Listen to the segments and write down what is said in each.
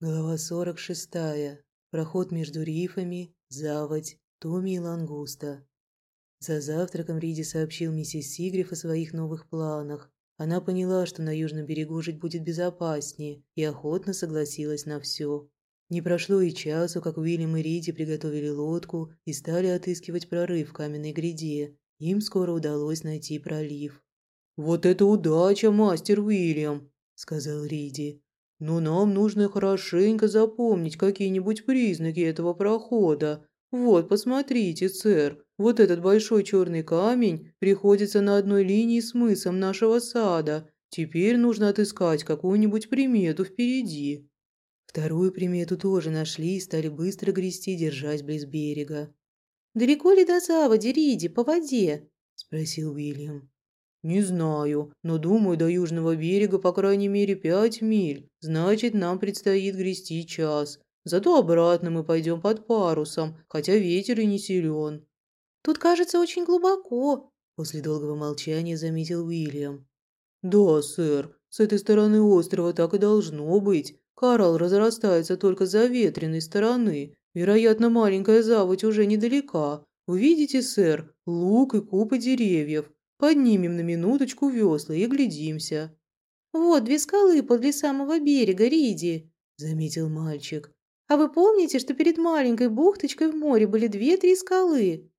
Глава 46. Проход между рифами, заводь, Томи и лангуста. За завтраком Риди сообщил миссис Сигриф о своих новых планах. Она поняла, что на южном берегу жить будет безопаснее, и охотно согласилась на все. Не прошло и часу, как Уильям и Риди приготовили лодку и стали отыскивать прорыв в каменной гряде. Им скоро удалось найти пролив. «Вот это удача, мастер Уильям!» – сказал Риди. Но нам нужно хорошенько запомнить какие-нибудь признаки этого прохода. Вот, посмотрите, сэр, вот этот большой черный камень приходится на одной линии с мысом нашего сада. Теперь нужно отыскать какую-нибудь примету впереди». Вторую примету тоже нашли и стали быстро грести, держась близ берега. «Далеко ли до заводи, Риди, по воде?» – спросил Уильям. «Не знаю, но думаю, до южного берега по крайней мере пять миль. Значит, нам предстоит грести час. Зато обратно мы пойдем под парусом, хотя ветер и не силен». «Тут, кажется, очень глубоко», – после долгого молчания заметил Уильям. «Да, сэр, с этой стороны острова так и должно быть. Коралл разрастается только за ветреной стороны. Вероятно, маленькая заводь уже недалека. Увидите, сэр, луг и купы деревьев. Поднимем на минуточку весла и глядимся». «Вот две скалы подле самого берега, Риди», – заметил мальчик. «А вы помните, что перед маленькой бухточкой в море были две-три скалы?»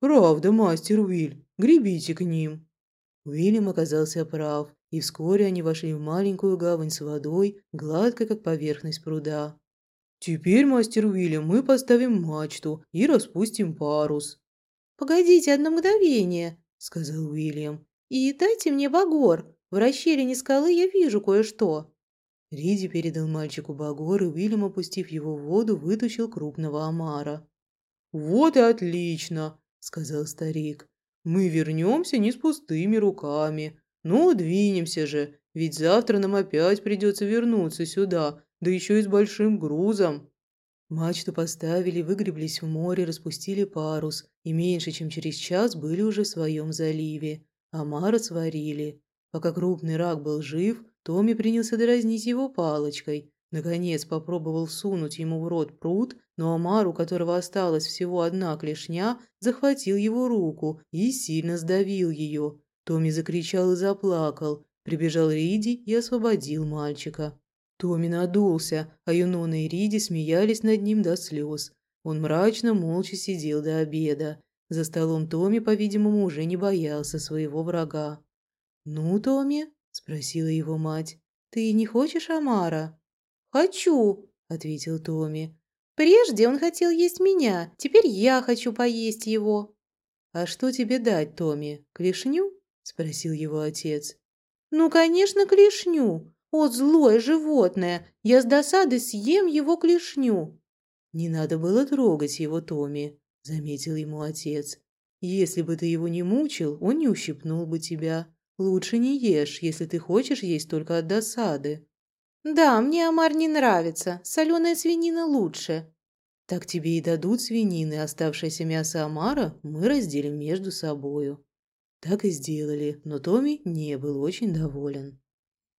«Правда, мастер Уиль, гребите к ним». Уильям оказался прав, и вскоре они вошли в маленькую гавань с водой, гладкой, как поверхность пруда. «Теперь, мастер Уильям, мы поставим мачту и распустим парус». «Погодите одно мгновение», – сказал Уильям. «И дайте мне багор. В расщелине скалы я вижу кое-что». Риди передал мальчику багор, и Уильям, опустив его в воду, вытащил крупного омара. «Вот и отлично», – сказал старик. «Мы вернемся не с пустыми руками. Ну, двинемся же, ведь завтра нам опять придется вернуться сюда, да еще и с большим грузом». Мачту поставили, выгреблись в море, распустили парус, и меньше чем через час были уже в своем заливе. Амара сварили. Пока крупный рак был жив, Томми принялся дразнить его палочкой. Наконец попробовал сунуть ему в рот пруд, но Амар, у которого осталась всего одна клешня, захватил его руку и сильно сдавил ее. Томми закричал и заплакал. Прибежал Риди и освободил мальчика. Томми надулся, а Юнона и Риди смеялись над ним до слез. Он мрачно, молча сидел до обеда. За столом Томми, по-видимому, уже не боялся своего врага. «Ну, Томми?» – спросила его мать. «Ты не хочешь омара?» «Хочу», – ответил Томми. «Прежде он хотел есть меня, теперь я хочу поесть его». «А что тебе дать, Томми? Клешню?» – спросил его отец. «Ну, конечно, клешню. «О, злое животное! Я с досады съем его клешню!» «Не надо было трогать его, Томми», – заметил ему отец. «Если бы ты его не мучил, он не ущипнул бы тебя. Лучше не ешь, если ты хочешь есть только от досады». «Да, мне омар не нравится. Соленая свинина лучше». «Так тебе и дадут свинины, оставшееся мясо омара мы разделим между собою». Так и сделали, но Томми не был очень доволен.